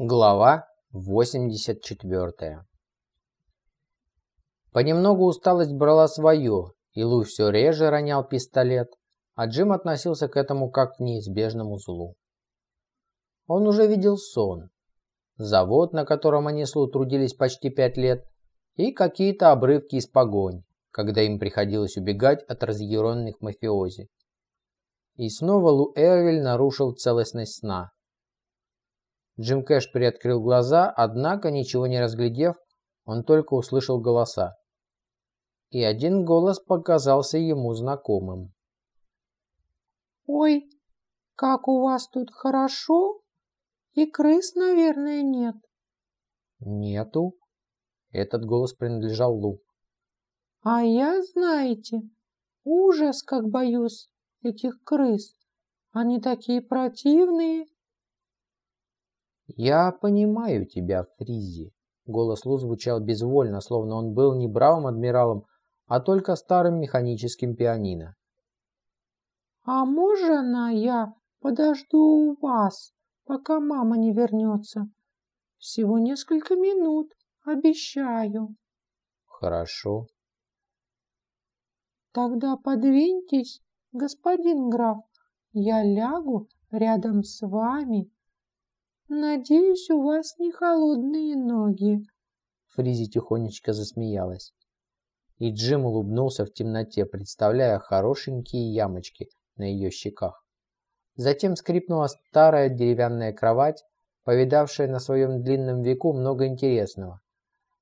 Глава 84 Понемногу усталость брала свое, и Лу все реже ронял пистолет, а Джим относился к этому как к неизбежному злу. Он уже видел сон. Завод, на котором они с Лу трудились почти пять лет, и какие-то обрывки из погонь, когда им приходилось убегать от разъяренных мафиози. И снова Лу Эрвиль нарушил целостность сна – Джим Кэш приоткрыл глаза, однако, ничего не разглядев, он только услышал голоса. И один голос показался ему знакомым. «Ой, как у вас тут хорошо? И крыс, наверное, нет?» «Нету». Этот голос принадлежал Лу. «А я, знаете, ужас, как боюсь этих крыс. Они такие противные». «Я понимаю тебя, Фризи». Голос Лу звучал безвольно, словно он был не бравым адмиралом, а только старым механическим пианино. «А можно я подожду у вас, пока мама не вернется? Всего несколько минут, обещаю». «Хорошо». «Тогда подвиньтесь, господин граф, я лягу рядом с вами «Надеюсь, у вас не холодные ноги». Фризи тихонечко засмеялась. И Джим улыбнулся в темноте, представляя хорошенькие ямочки на ее щеках. Затем скрипнула старая деревянная кровать, повидавшая на своем длинном веку много интересного.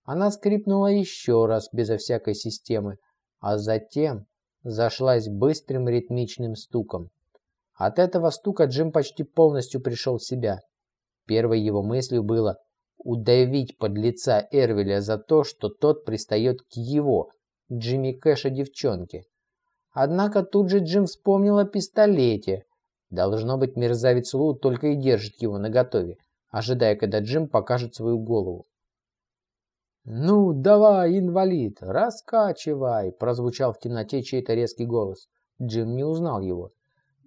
Она скрипнула еще раз, безо всякой системы, а затем зашлась быстрым ритмичным стуком. От этого стука Джим почти полностью пришел в себя – Первой его мыслью было удавить под лица Эрвеля за то, что тот пристает к его, Джимми Кэша девчонке. Однако тут же Джим вспомнил о пистолете. Должно быть, мерзавец Лу только и держит его наготове, ожидая, когда Джим покажет свою голову. «Ну, давай, инвалид, раскачивай!» – прозвучал в темноте чей-то резкий голос. Джим не узнал его.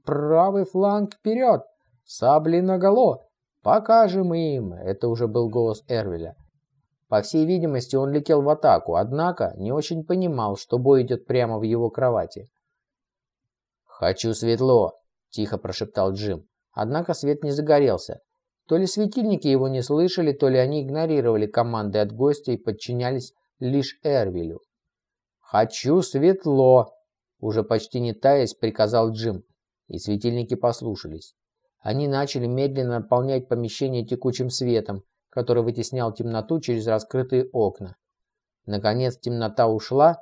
«Правый фланг вперед! Сабли наголо! «Покажем им!» – это уже был голос Эрвеля. По всей видимости, он летел в атаку, однако не очень понимал, что бой идет прямо в его кровати. «Хочу светло!» – тихо прошептал Джим. Однако свет не загорелся. То ли светильники его не слышали, то ли они игнорировали команды от гостя и подчинялись лишь Эрвилю. «Хочу светло!» – уже почти не таясь, приказал Джим, и светильники послушались. Они начали медленно наполнять помещение текучим светом, который вытеснял темноту через раскрытые окна. Наконец темнота ушла,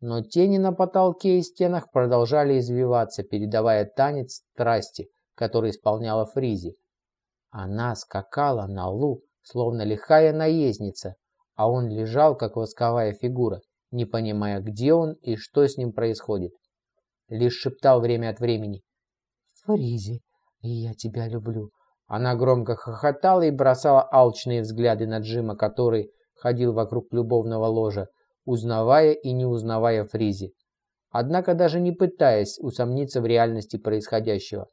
но тени на потолке и стенах продолжали извиваться, передавая танец страсти, который исполняла Фризи. Она скакала на лу, словно лихая наездница, а он лежал, как восковая фигура, не понимая, где он и что с ним происходит. Лишь шептал время от времени «Фризи, и я тебя люблю». Она громко хохотала и бросала алчные взгляды на Джима, который ходил вокруг любовного ложа, узнавая и не узнавая Фризи. Однако даже не пытаясь усомниться в реальности происходящего.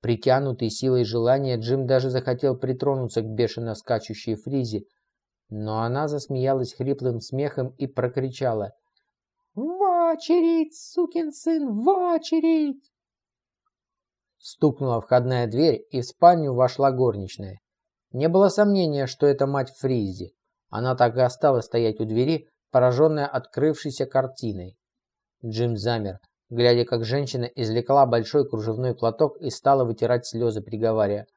Притянутый силой желания, Джим даже захотел притронуться к бешено скачущей Фризи, но она засмеялась хриплым смехом и прокричала «В очередь, сукин сын, в очередь!» Стукнула входная дверь, и в спальню вошла горничная. Не было сомнения, что это мать Фризи. Она так и осталась стоять у двери, пораженная открывшейся картиной. Джим замер, глядя, как женщина извлекла большой кружевной платок и стала вытирать слезы, приговаривая.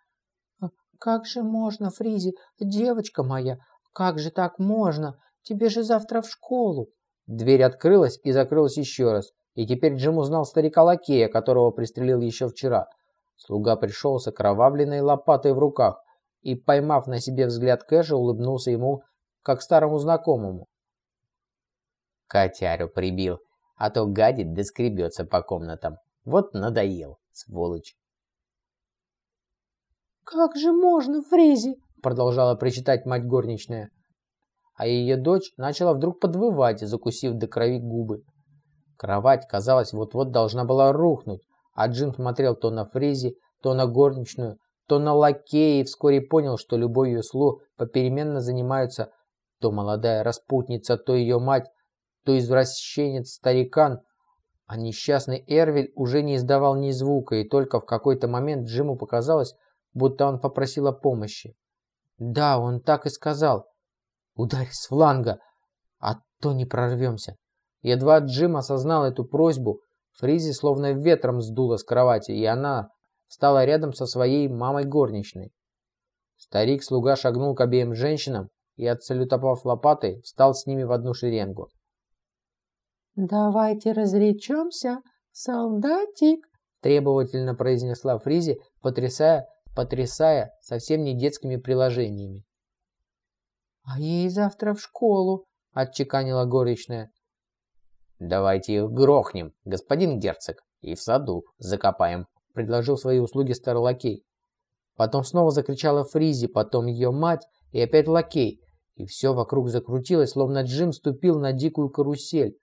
«А «Как же можно, Фризи, девочка моя, как же так можно? Тебе же завтра в школу!» Дверь открылась и закрылась еще раз. И теперь Джим узнал старика-лакея, которого пристрелил еще вчера. Слуга пришел с окровавленной лопатой в руках и, поймав на себе взгляд Кэша, улыбнулся ему, как старому знакомому. Котяру прибил, а то гадит да скребется по комнатам. Вот надоел, сволочь. «Как же можно, Фрези?» продолжала причитать мать горничная. А ее дочь начала вдруг подвывать, закусив до крови губы. Кровать, казалось, вот-вот должна была рухнуть, а Джим смотрел то на Фризи, то на горничную, то на лакея и вскоре понял, что любовью Слу попеременно занимаются то молодая распутница, то ее мать, то извращенец-старикан, а несчастный Эрвиль уже не издавал ни звука, и только в какой-то момент Джиму показалось, будто он попросил о помощи. Да, он так и сказал. Ударь с фланга, а то не прорвемся. Едва Джим осознал эту просьбу, Фризи словно ветром сдуло с кровати, и она стала рядом со своей мамой горничной. Старик-слуга шагнул к обеим женщинам и, отсалютовав лопатой, встал с ними в одну шеренгу. «Давайте разречемся, солдатик!» требовательно произнесла Фризи, потрясая, потрясая совсем не детскими приложениями. «А ей завтра в школу», — отчеканила горничная. «Давайте их грохнем, господин герцог, и в саду закопаем», — предложил свои услуги старый лакей. Потом снова закричала Фризи, потом ее мать и опять лакей, и все вокруг закрутилось, словно Джим ступил на дикую карусель.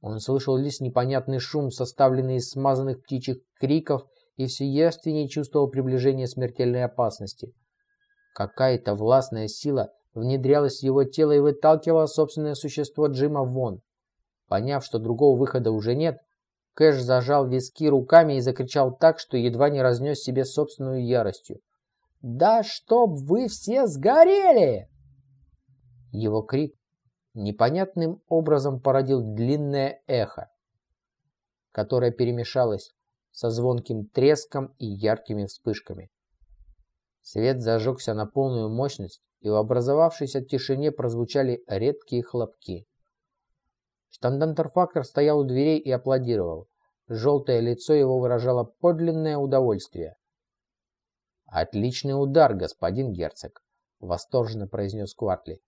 Он слышал лишь непонятный шум, составленный из смазанных птичьих криков, и все явственнее чувствовал приближение смертельной опасности. Какая-то властная сила внедрялась в его тело и выталкивала собственное существо Джима вон. Поняв, что другого выхода уже нет, Кэш зажал виски руками и закричал так, что едва не разнес себе собственную яростью. «Да чтоб вы все сгорели!» Его крик непонятным образом породил длинное эхо, которое перемешалось со звонким треском и яркими вспышками. Свет зажегся на полную мощность, и в образовавшейся тишине прозвучали редкие хлопки. Штандантерфактор стоял у дверей и аплодировал. Желтое лицо его выражало подлинное удовольствие. «Отличный удар, господин герцог!» — восторженно произнес Квартли.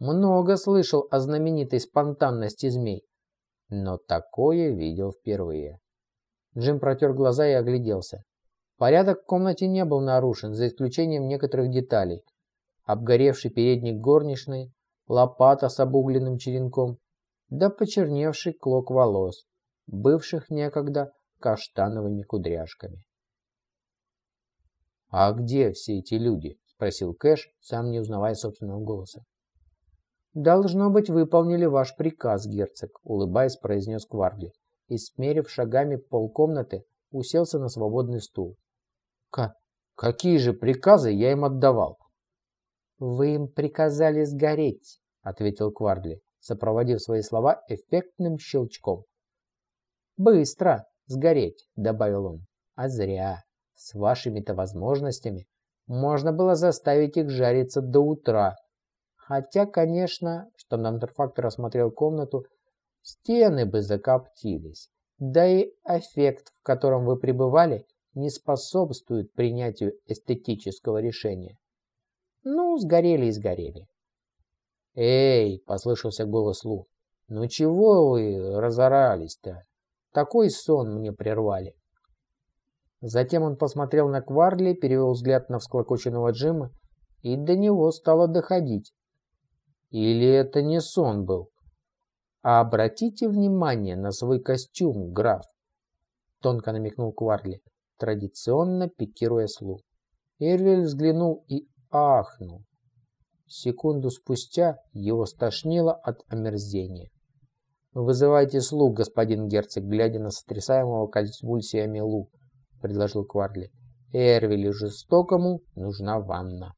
«Много слышал о знаменитой спонтанности змей, но такое видел впервые». Джим протер глаза и огляделся. Порядок в комнате не был нарушен, за исключением некоторых деталей. Обгоревший передник горничной, лопата с обугленным черенком, да почерневший клок волос, бывших некогда каштановыми кудряшками. «А где все эти люди?» – спросил Кэш, сам не узнавая собственного голоса. «Должно быть, выполнили ваш приказ, герцог», – улыбаясь, произнес Кварли и, смерив шагами полкомнаты, уселся на свободный стул. «К какие же приказы я им отдавал?» «Вы им приказали сгореть», — ответил Кварли, сопроводив свои слова эффектным щелчком. «Быстро сгореть», — добавил он. «А зря. С вашими-то возможностями можно было заставить их жариться до утра. Хотя, конечно, что Нандерфактор осмотрел комнату, стены бы закоптились. Да и эффект, в котором вы пребывали, не способствует принятию эстетического решения. Ну, сгорели и сгорели. «Эй!» – послышался голос Лу. «Ну чего вы разорались-то? Такой сон мне прервали». Затем он посмотрел на Кварли, перевел взгляд на всклокоченного Джима, и до него стало доходить. Или это не сон был? А обратите внимание на свой костюм, граф. Тонко намекнул Кварли, традиционно пикируя слух. Эрвель взглянул и ахнул. Секунду спустя его стошнило от омерзения. «Вызывайте слуг, господин герцог, глядя на сотрясаемого конвульсиями Лу», — предложил Кварли. «Эрвелю жестокому нужна ванна».